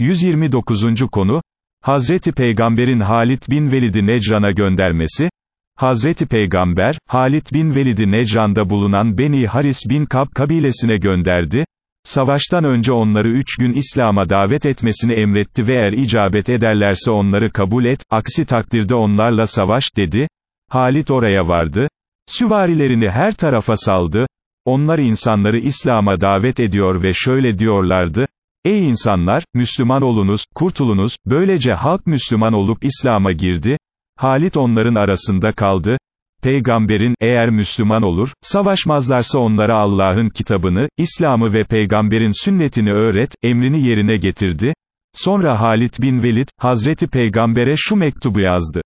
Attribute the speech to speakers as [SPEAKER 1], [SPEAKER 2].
[SPEAKER 1] 129. konu, Hazreti Peygamber'in Halit bin Velid'i Necran'a göndermesi, Hazreti Peygamber, Halit bin Velid'i Necran'da bulunan Beni Haris bin Kab kabilesine gönderdi, savaştan önce onları üç gün İslam'a davet etmesini emretti ve eğer icabet ederlerse onları kabul et, aksi takdirde onlarla savaş, dedi, Halit oraya vardı, süvarilerini her tarafa saldı, onlar insanları İslam'a davet ediyor ve şöyle diyorlardı, Ey insanlar, Müslüman olunuz, kurtulunuz, böylece halk Müslüman olup İslam'a girdi, Halit onların arasında kaldı, Peygamberin, eğer Müslüman olur, savaşmazlarsa onlara Allah'ın kitabını, İslam'ı ve peygamberin sünnetini öğret, emrini yerine getirdi, sonra Halit bin Velid, Hazreti Peygamber'e şu mektubu yazdı.